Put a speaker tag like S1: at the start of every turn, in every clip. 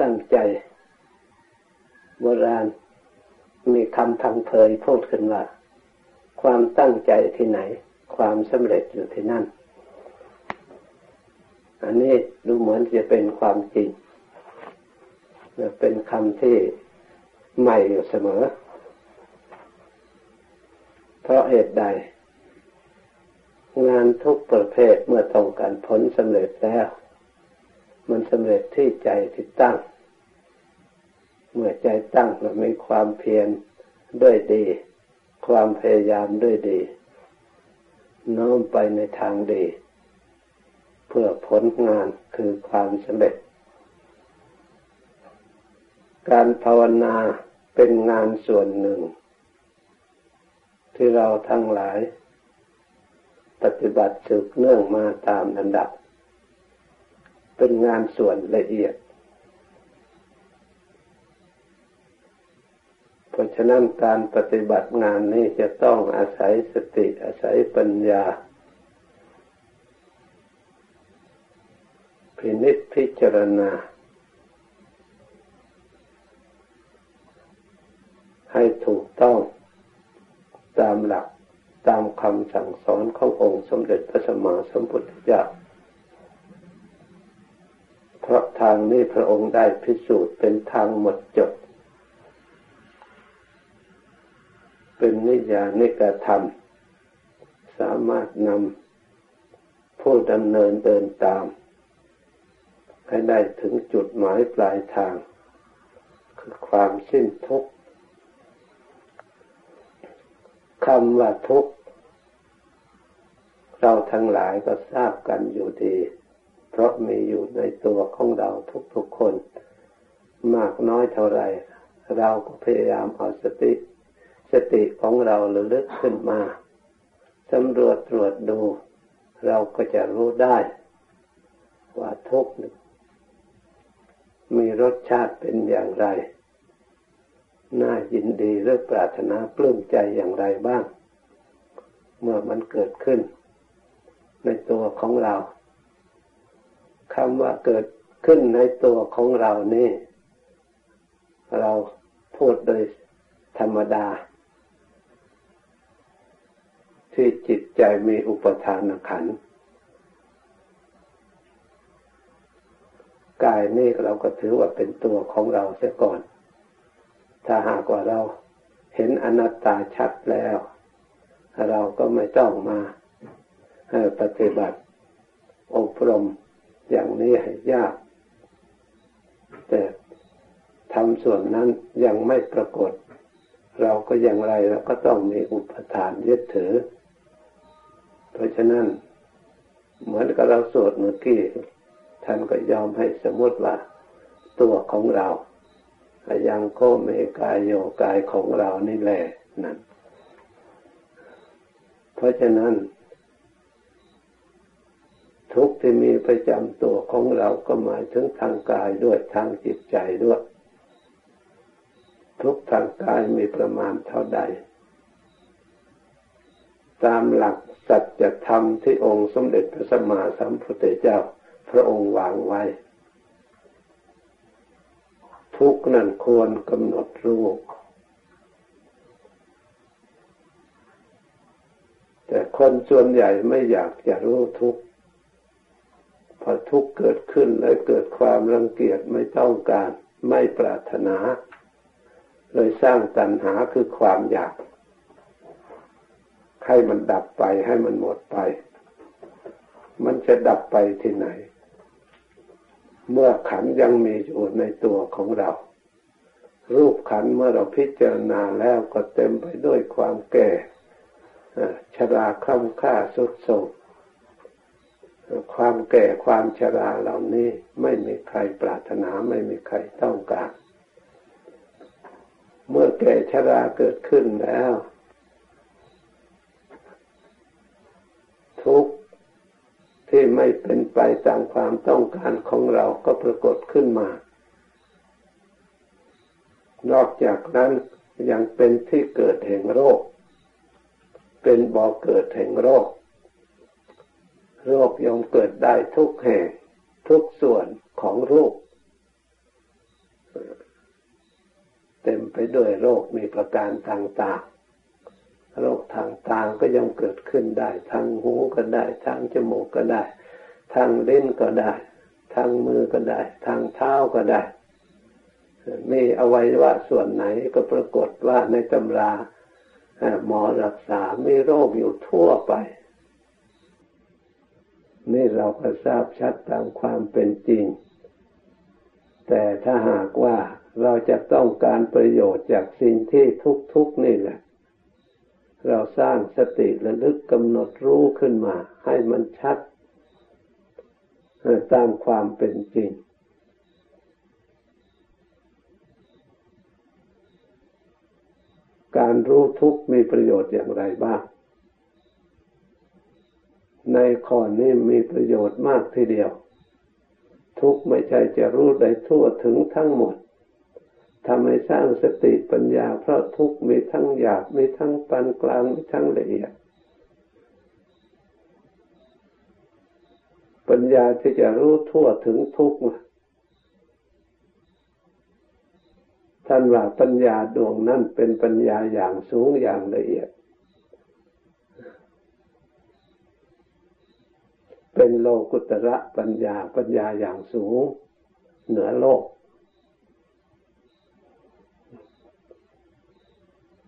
S1: ตั้งใจ โบราณมีคำพังเพยพูดขึ้นว่า ความตั้งใจที่ไหน ความสำเร็จอยู่ที่นั่น อันนี้ดูเหมือนจะเป็นความจริง เป็นคำที่ใหม่อยู่เสมอ เพราะเหตุใด งานทุกประเภทเมื่อต้องการผลสำเร็จแล้ว มันสำเร็จที่ใจที่ตั้ง เมื่อใจตั้งแล้วมีความเพียรด้วยดี ความพยายามด้วยดีน้อมไปในทางดี เพื่อผลงานคือความสำเร็จ การภาวนาเป็นงานส่วนหนึ่ง ที่เราทั้งหลาย ปฏิบัติสืบเนื่องมาตามลำดับ เป็นงานส่วนละเอียด เพราะฉะนั้นการปฏิบัติงานนี้จะต้องอาศัยสติอาศัยปัญญา พินิจพิจารณา ให้ถูกต้องตามหลักตามคำสั่งสอนขององค์สมเด็จพระสัมมาสัมพุทธเจ้าเพราะทางนี้พระองค์ได้พิสูจน์เป็นทางหมดจดเป็นนิยานิกธรรม สามารถนำผู้ดำเนินเดินตาม ให้ได้ถึงจุดหมายปลายทาง คือความสิ้นทุกข์คำว่าทุกข์เราทั้งหลายก็ทราบกันอยู่ดี เพราะมีอยู่ในตัวของเราทุกๆคน มากน้อยเท่าไรเราก็พยายามเอาสติ สติของเราระลึกขึ้นมาสำรวจตรวจดู เราก็จะรู้ได้ ว่าทุกข์มีรสชาติเป็นอย่างไร น่ายินดีหรือปรารถนาปลื้มใจอย่างไรบ้าง เมื่อมันเกิดขึ้น ในตัวของเรา คำว่าเกิดขึ้นในตัวของเรานี่ เราพูดโดยธรรมดา ที่จิตใจมีอุปทานขันกายนี่เราก็ถือว่าเป็นตัวของเราเสียก่อน ถ้าหากว่าเราเห็นอนัตตาชัดแล้ว เราก็ไม่ต้องมาปฏิบัติอบรม อย่างนี้ให้ยาก แต่ทำส่วนนั้นยังไม่ปรากฏ เราก็อย่างไรเราก็ต้องมีอุปทานยึดถือ เพราะฉะนั้น เหมือนกับเราสวดเมื่อกี้ท่านก็ยอมให้สมมติว่าตัวของเรายังโคเมกายโยกายของเรานี่แหละนั่นเพราะฉะนั้น ที่มีประจำตัวของเราก็หมายถึงทางกายด้วยทางจิตใจด้วย ทุกทางกายมีประมาณเท่าใด ตามหลักสัจธรรมที่องค์สมเด็จพระสัมมาสัมพุทธเจ้า พระองค์วางไว้ ทุกนั่นควรกำหนดรู้แต่คนส่วนใหญ่ไม่อยากจะรู้ทุก พอทุกเกิดขึ้นแล้วเกิดความรังเกียจไม่ต้องการไม่ปรารถนาเลยสร้างตัณหาคือความอยากให้มันดับไปให้มันหมดไป มันจะดับไปที่ไหน เมื่อขันยังมีอยู่ในตัวของเรา รูปขันเมื่อเราพิจารณาแล้วก็เต็มไปด้วยความแก่ชราคล่ำค่าสุดโทรม ความแก่ความชราเหล่านี้ไม่มีใครปรารถนาไม่มีใครต้องการ เมื่อแก่ชราเกิดขึ้นแล้ว ทุกที่ไม่เป็นไปตามความต้องการของเราก็ปรากฏขึ้นมา นอกจากนั้นยังเป็นที่เกิดแห่งโรค เป็นบ่อเกิดแห่งโรค โรคยอมเกิดได้ทุกแห่งทุกส่วนของรูปด้วยโรคมีประการต่างๆ โรคทางตาก็ยังเกิดขึ้นได้ทางหูก็ได้ทางจมูกก็ได้ ทางเล่นก็ได้ ทางมือก็ได้ ทางเท้าก็ได้มีอวัยวะส่วนไหนก็ปรากฏว่าในตำราหมอรักษามีโรคอยู่ทั่วไป นี่เราก็ทราบชัดตามความเป็นจริง แต่ถ้าหากว่าเราจะต้องการประโยชน์จากสิ่งที่ทุกๆนี่แหละ เราสร้างสติระลึกกำหนดรู้ขึ้นมา ให้มันชัดตามความเป็นจริง การรู้ทุกมีประโยชน์อย่างไรบ้าง ในข้อนี้มีประโยชน์มากทีเดียว ทุกไม่ใช่จะรู้ได้ทั่วถึงทั้งหมดทำให้สร้างสติปัญญา เพราะทุกมีทั้งหยาบมีทั้งปานกลางมีทั้งละเอียด ปัญญาที่จะรู้ทั่วถึงทุกท่านว่าปัญญาดวงนั้นเป็นปัญญาอย่างสูงอย่างละเอียด เป็นโลกุตระปัญญาปัญญาอย่างสูง เหนือโลก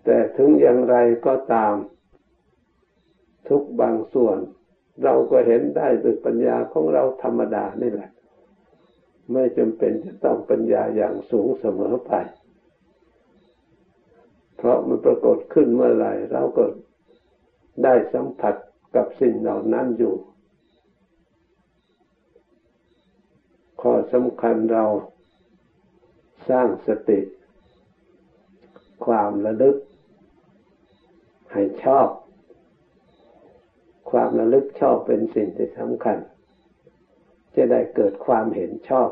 S1: แต่ถึงอย่างไรก็ตาม ทุกบางส่วน เราก็เห็นได้ด้วยปัญญาของเราธรรมดานี่แหละ ไม่จำเป็นจะต้องปัญญาอย่างสูงเสมอไป เพราะมันปรากฏขึ้นเมื่อไหร่เราก็ได้สัมผัสกับสิ่งเหล่านั้นอยู่ ข้อสำคัญเราสร้างสติ ความระลึก ให้ชอบ ความระลึกชอบเป็นสิ่งที่สำคัญ จะได้เกิดความเห็นชอบ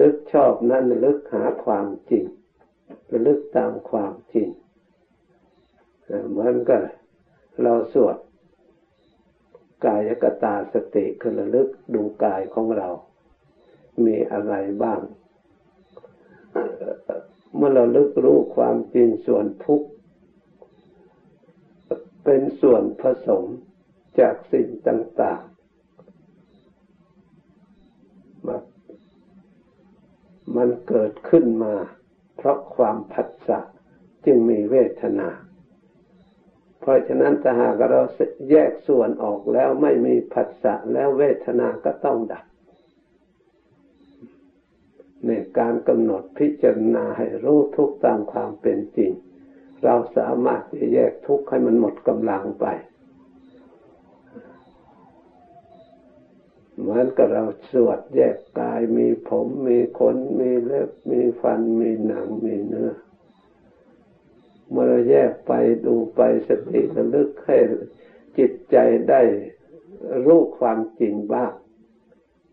S1: ลึกชอบนั้นลึกหาความจริงระลึกตามความจริงเหมือนกับเราสวด กายกตาสติคือระลึกดูกายของเรา มีอะไรบ้าง เมื่อเราลึกรู้ความจริงส่วนทุกข์เป็นส่วนผสมจากสิ่งต่างๆ มันเกิดขึ้นมา เพราะความผัสสะจึงมีเวทนา เพราะฉะนั้นถ้าหากเราแยกส่วนออกแล้วไม่มีผัสสะแล้วเวทนาก็ต้องดับในการกำหนดพิจารณาให้รู้ทุกตามความเป็นจริง เราสามารถจะแยกทุกข์ให้มันหมดกำลังไป เหมือนกับเราสวดแยกกายมีผมมีขนมีเล็บมีฟันมีหนังมีเนื้อ เมื่อเราแยกไปดูไปสติระลึกให้จิตใจได้รู้ความจริงบ้าง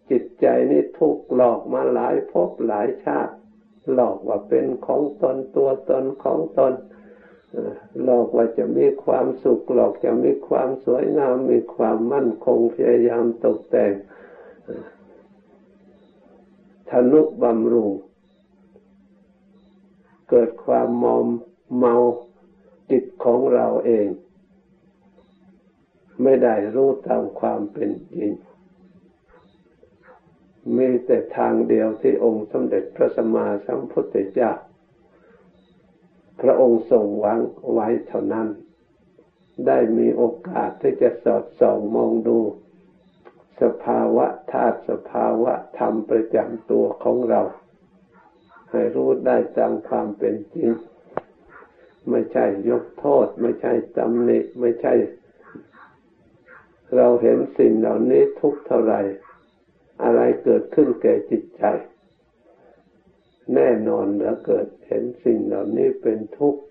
S1: จิตใจนี่ถูกหลอกมาหลายภพหลายชาติ หลอกว่าเป็นของตนตัวตนของตนหลอกว่าจะมีความสุขหลอกจะมีความสวยงามมีความมั่นคงพยายามตกแต่งทนุบำรุงเกิดความมอม เมาจิตของเราเอง ไม่ได้รู้ตามความเป็นจริงมีแต่ทางเดียวที่องค์สมเด็จพระสัมมาสัมพุทธเจ้า พระองค์ทรงวางไว้เท่านั้น ได้มีโอกาสที่จะสอดส่องมองดู สภาวะธาตุสภาวะธรรมประจำตัวของเรา ให้รู้ได้ตามความเป็นจริง ไม่ใช่ยกโทษ ไม่ใช่ตำหนิไม่ใช่ เราเห็นสิ่งเหล่านี้ทุกเท่าไหร่อะไรเกิดขึ้นแก่จิตใจ แน่นอนเหลือเกิดเห็นสิ่งเหล่านี้เป็นทุกข์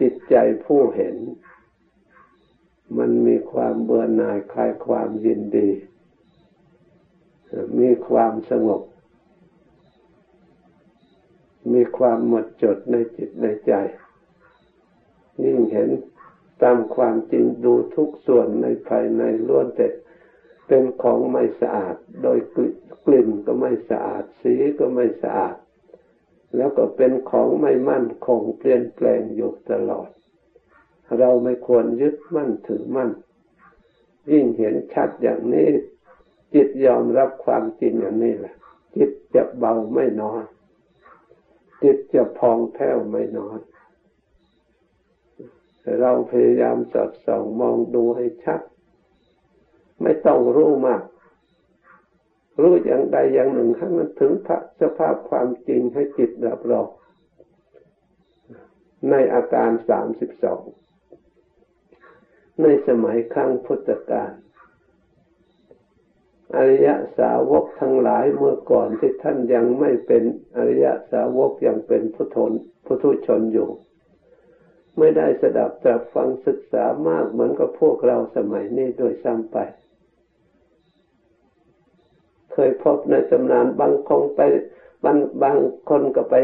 S1: จิตใจผู้เห็น มันมีความเบื่อหน่ายคลายความยินดี มีความสงบ มีความหมดจดในจิตในใจ ยิ่งเห็นตามความจริงดูทุกส่วนในภายในล้วนแต่เป็นของไม่สะอาด โดยกลิ่นก็ไม่สะอาด สีก็ไม่สะอาด แล้วก็เป็นของไม่มั่นคงเปลี่ยนแปลงอยู่ตลอด เราไม่ควรยึดมั่นถือมั่น ยิ่งเห็นชัดอย่างนี้ จิตยอมรับความจริงอย่างนี้แหละ จิตจะเบาไม่น้อย จิตจะพองแผ้วไม่น้อยเราพยายามสอดส่องมองดูให้ชัด ไม่ต้องรู้มาก รู้อย่างใดอย่างหนึ่งให้มันถึงสภาพความจริงให้จิตรับรองในอาการสามสิบสองในสมัยครั้งพุทธกาล อริยสาวกทั้งหลายเมื่อก่อนที่ท่านยังไม่เป็นอริยสาวกยังเป็นพุทธนพุทุชนอยู่ ไม่ได้สดับตรับฟังศึกษามากเหมือนกับพวกเราสมัยนี้โดยซ้ำไป เคยพบในตำนานบางคงไปบางบางคนก็ไป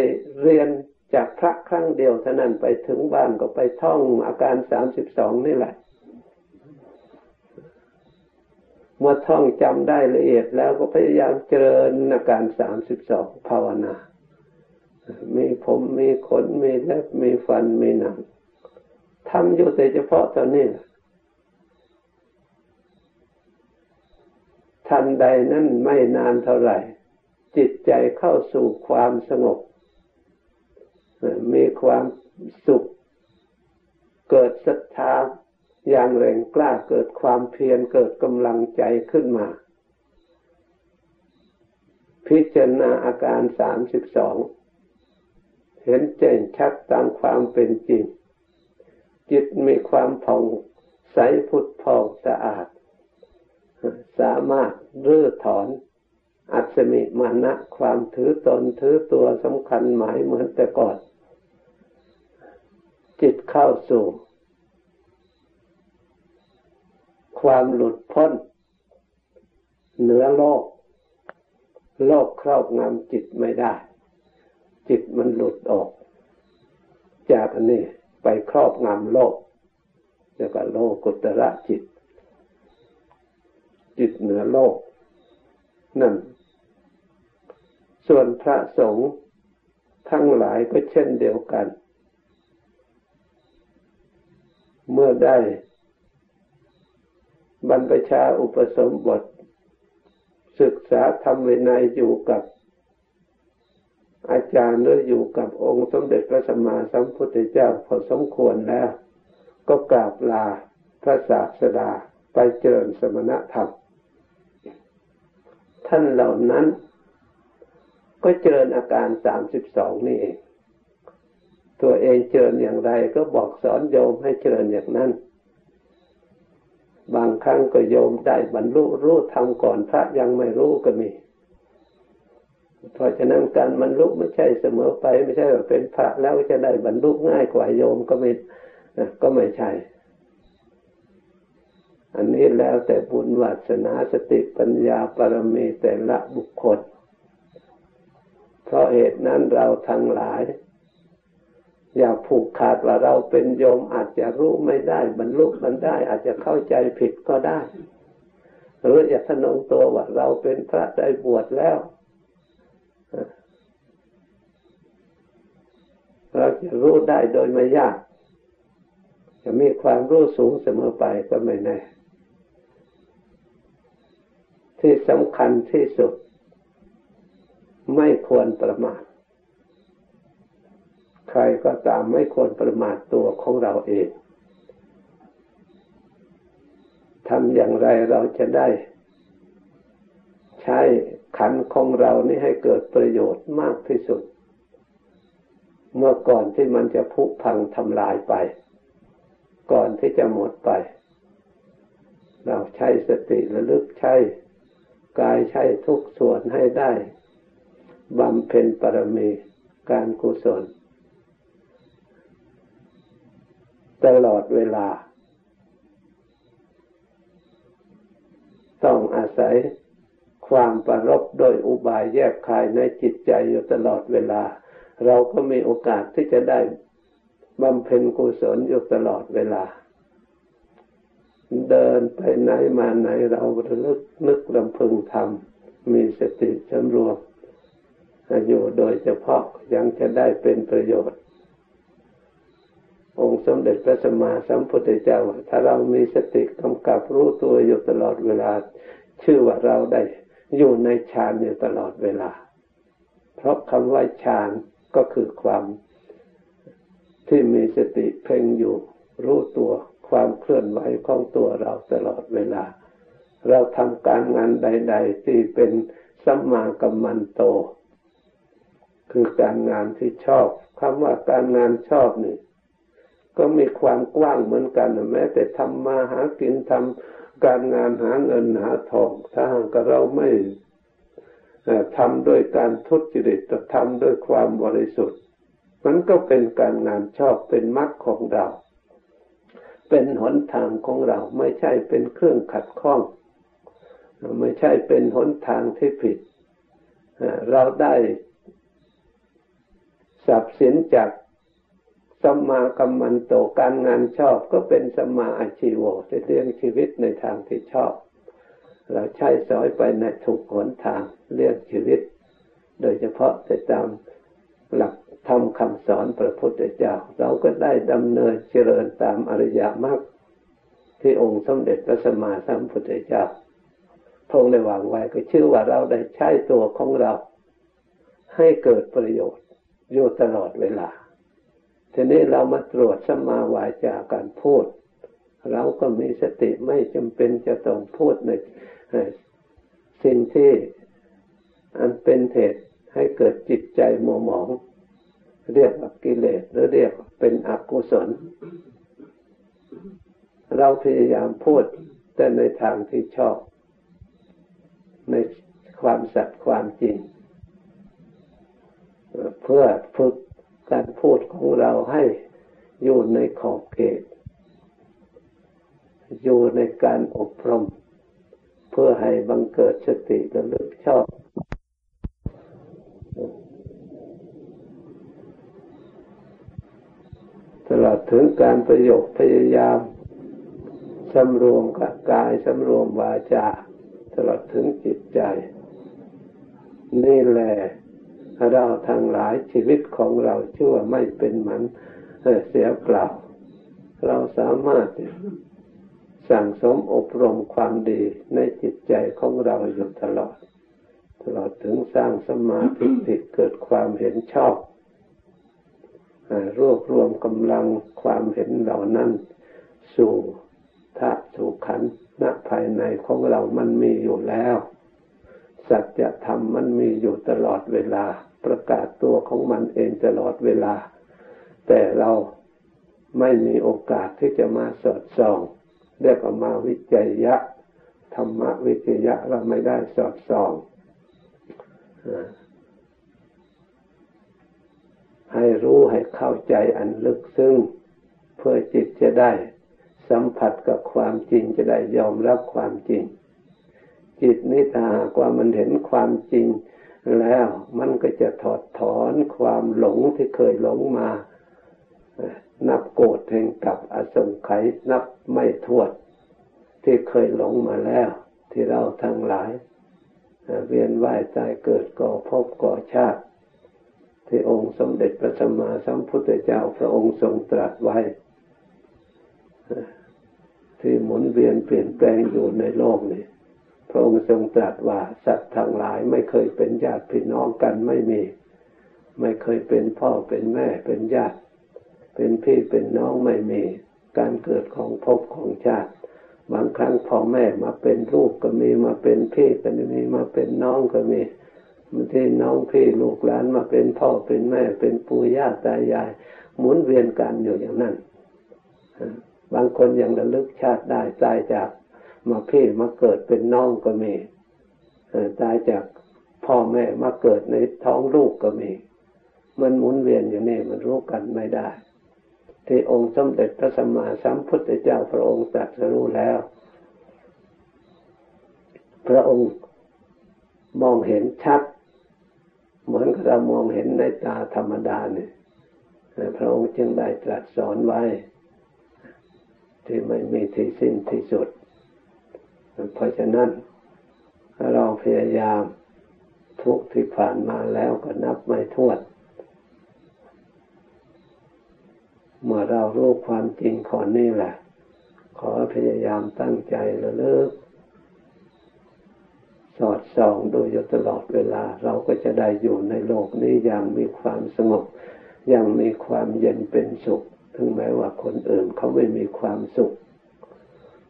S1: เรียนจากพระครั้งเดียวเท่านั้นไปถึงบ้านก็ไปท่องอาการสามสิบสองนี่แหละ เมื่อท่องจำได้ละเอียดแล้วก็พยายามเจริญอาการสามสิบสองภาวนา มีผมมีขนมีเล็บมีฟันมีหนังทำอยู่แต่เฉพาะตอนนี้ทันใดนั้นไม่นานเท่าไหร่ จิตใจเข้าสู่ความสงบ มีความสุข เกิดศรัทธา อย่างแรงกล้าเกิดความเพียรเกิดกำลังใจขึ้นมา พิจารณาอาการสามสิบสองเห็นแจ้งชัดตามความเป็นจริง จิตมีความผ่องใสพุทธผ่องสะอาด สามารถรื้อถอน อัศมิมานะความถือตนถือตัวสำคัญหมายเหมือนแต่ก่อน จิตเข้าสู่ ความหลุดพ้น เหนือโลก โลกครอบงำจิตไม่ได้ จิตมันหลุดออก จากอันนี้ไปครอบงำโลกแล้วก็โลกุตระจิต จิตเหนือโลก นั่น ส่วนพระสงฆ์ทั้งหลายก็เช่นเดียวกัน เมื่อได้ บรรพชาอุปสมบท ศึกษาธรรมวินัยอยู่กับอาจารย์หรืออยู่กับองค์สมเด็จพระสัมมาสัมพุทธเจ้าพอสมควรแล้ว ก็กราบลาพระศาสดาไปเจริญสมณธรรม ท่านเหล่านั้น ก็เจริญอาการสามสิบสองนี่เอง ตัวเองเจริญอย่างไรก็บอกสอนโยมให้เจริญอย่างนั้น บางครั้งก็โยมได้บรรลุรู้ทำก่อนพระยังไม่รู้ก็มี เพราะฉะนั้นการบรรลุไม่ใช่เสมอไป ไม่ใช่ว่าเป็นพระแล้วจะได้บรรลุง่ายกว่าโยมก็ไม่ก็ไม่ใช่ อันนี้แล้วแต่บุญวัสนาสติปัญญาปรมีแต่ละบุคคล เพราะเหตุนั้นเราทั้งหลาย อย่าผูกขาดว่าเราเป็นโยมอาจจะรู้ไม่ได้ บรรลุมันได้ อาจจะเข้าใจผิดก็ได้ หรืออย่าทนงตัวว่าเราเป็นพระได้บวชแล้วเราจะรู้ได้โดยไม่ยาก จะมีความรู้สูงเสมอไปก็ไม่แน่ ที่สำคัญที่สุด ไม่ควรประมาท ใครก็ตามไม่ควรประมาทตัวของเราเองทำอย่างไรเราจะได้ ใช้ขันของเรานี่ให้เกิดประโยชน์มากที่สุด เมื่อก่อนที่มันจะพุพังทำลายไป ก่อนที่จะหมดไป เราใช้สติระลึกใช้กายใช้ทุกส่วนให้ได้บำเพ็ญปรมีการกุศล ตลอดเวลา ต้องอาศัยความประรบโดยอุบายแยกคายในจิตใจอยู่ตลอดเวลา เราก็มีโอกาสที่จะได้บำเพ็ญกุศลอยู่ตลอดเวลา เดินไปไหนมาไหนเราระลึกนึกลำพึงทำมีสติสำรวมอยู่โดยเฉพาะยังจะได้เป็นประโยชน์ องค์สมเด็จพระสัมมาสัมพุทธเจ้าถ้าเรามีสติกำกับรู้ตัวอยู่ตลอดเวลา ชื่อว่าเราได้อยู่ในฌานอยู่ตลอดเวลา เพราะคำว่าฌานก็คือความที่มีสติเพ่งอยู่ รู้ตัวความเคลื่อนไหวของตัวเราตลอดเวลา เราทำการงานใด ๆ ที่เป็นสัมมากัมมันโต คือการงานที่ชอบคำว่าการงานชอบนี่ ก็มีความกว้างเหมือนกันแม้แต่ทำมาหากินทำการงานหาเงินหาทองถ้าหากเราไม่ทำโดยการทุจริตแต่ทำโดยความบริสุทธิ์ มันก็เป็นการงานชอบเป็นมรรคของเรา เป็นหนทางของเราไม่ใช่เป็นเครื่องขัดข้อง ไม่ใช่เป็นหนทางที่ผิด เราได้สับสินจาก สัมมากัมมันโตการงานชอบก็เป็นสัมมาอาชีวะเลี้ยงชีวิตในทางที่ชอบ เราใช้สอยไปในถูกหนทางเลี้ยงชีวิต โดยเฉพาะแต่ตามหลักธรรมคำสอนพระพุทธเจ้า เราก็ได้ดำเนินเจริญตามอริยมรรคที่องค์สมเด็จพระสัมมาสัมพุทธเจ้าทงได้วางไว้ก็ชื่อว่าเราได้ใช้ตัวของเรา ให้เกิดประโยชน์อยู่ตลอดเวลา ทีนี้เรามาตรวจสมาวาจาการพูด เราก็มีสติไม่จำเป็นจะต้องพูดในสิ่งที่อันเป็นเหตุให้เกิดจิตใจมัวหมอง เรียกว่ากิเลสหรือเรียกเป็นอกุศล เราพยายามพูดแต่ในทางที่ชอบ ในความสัตย์ความจริง เพื่อฝึก การพูดของเราให้อยู่ในขอบเขต อยู่ในการอบรม เพื่อให้บังเกิดสติระลึกชอบ ตลอดถึงการประโยคพยายามสำรวมกับกายสำรวมวาจา ตลอดถึงจิตใจ นี่แหละ เราทั้งหลายชีวิตของเราชั่วไม่เป็นหมือนเสียเปล่า เราสามารถสั่งสมอบรมความดีในจิตใจของเราอยู่ตลอด ตลอดถึงสร้างสมาธิที่เกิดความเห็นชอบรวบรวมกำลังความเห็นเหล่านั้น สู่ทะสู่ขันณภายในของเรามันมีอยู่แล้ว สัจธรรมมันมีอยู่ตลอดเวลา ประกาศตัวของมันเองตลอดเวลา แต่เราไม่มีโอกาสที่จะมาสอดส่องเรียกว่ามาวิจัยยะธรรมวิจยะเราไม่ได้สอดส่องให้รู้ให้เข้าใจอันลึกซึ้งเพื่อจิตจะได้ สัมผัสกับความจริงจะได้ยอมรับความจริง จิตนิทากว่ามันเห็นความจริง แล้วมันก็จะถอดถอนความหลงที่เคยหลงมา นับโกรธแห่งกับอสงไขยนับไม่ทวดที่เคยหลงมาแล้ว ที่เราทั้งหลาย เวียนว่ายตายเกิดก่อพบก่อชาติ ที่องค์สมเด็จพระสัมมาสัมพุทธเจ้าพระองค์ทรงตรัสไว้ ที่หมุนเวียนเปลี่ยนแปลงอยู่ในโลกนี้ พระองค์ทรงตรัสว่าสัตว์ทั้งหลายไม่เคยเป็นญาติพี่น้องกันไม่มี ไม่เคยเป็นพ่อเป็นแม่เป็นญาติ เป็นพี่เป็นน้องไม่มี การเกิดของภพของชาติ บางครั้งพ่อแม่มาเป็นลูกก็มีมาเป็นพี่ก็มีมาเป็นน้องก็มีบางทีน้องพี่ลูกหลานมาเป็นพ่อเป็นแม่ เป็นปู่ย่าตายาย หมุนเวียนกันอยู่อย่างนั้นบางคนยังระลึกชาติได้ตายจาก มาเพี่มาเกิดเป็นน้องก็มีตายจากพ่อแม่มาเกิดในท้องลูกก็มี มันหมุนเวียนอยู่นี่มันรู้กันไม่ได้ ที่องค์สมเด็จพระสัมมาสัมพุทธเจ้าพระองค์ตรัสรู้แล้ว พระองค์มองเห็นชัด เหมือนกับเรามองเห็นในตาธรรมดาเนี่ยพระองค์จึงได้ตรัสสอนไว้ ที่ไม่มีที่สิ้นที่สุด เพราะฉะนั้นเราพยายามทุกที่ผ่านมาแล้วก็นับไม่ถ้วนเมื่อเรารู้ความจริงข้อนี้แหละ ขอพยายามตั้งใจระลึกสอดส่องดูอยู่ตลอดเวลา เราก็จะได้อยู่ในโลกนี้อย่างมีความสงบ อย่างมีความเย็นเป็นสุข ถึงแม้ว่าคนอื่นเขาไม่มีความสุข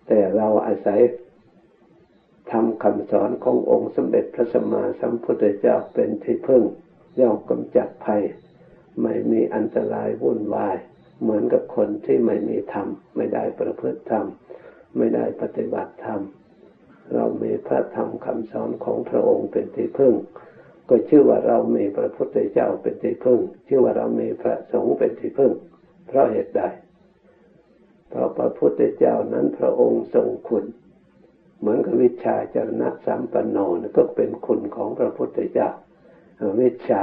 S1: แต่เราอาศัย ทำคำสอนขององค์สมเด็จพระสัมมาสัมพุทธเจ้าเป็นที่พึ่งย่อมกำจัดภัย ไม่มีอันตรายวุ่นวาย เหมือนกับคนที่ไม่มีธรรม ไม่ได้ประพฤติธรรม ไม่ได้ปฏิบัติธรรม เรามีพระธรรมคำสอนของพระองค์เป็นที่พึ่ง ก็ชื่อว่าเรามีพระพุทธเจ้าเป็นที่พึ่ง ชื่อว่าเรามีพระสงฆ์เป็นที่พึ่ง เพราะเหตุใด เพราะพระพุทธเจ้านั้นพระองค์ทรงคุณ เหมือนกับวิชาจรณะสัมปันโนนก็เป็นคุณของพระพุทธเจ้าวิชา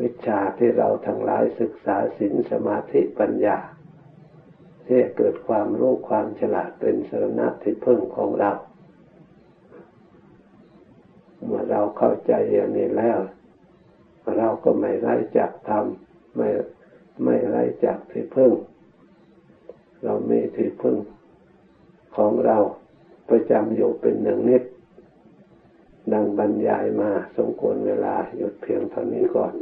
S1: วิชาที่เราทั้งหลายศึกษาศีลสมาธิปัญญาที่เกิดความรู้ความฉลาดเป็นสรณะที่พึ่งของเรา เมื่อเราเข้าใจอย่างนี้แล้ว เราก็ไม่ไร้จากธรรมไม่ไม่ไร้จากที่พึ่ง เรามีที่พึ่งของเราประจำอยู่เป็นหนึ่งนิด ดังบรรยายมาสมควรเวลาหยุดเพียงเท่านี้ก่อน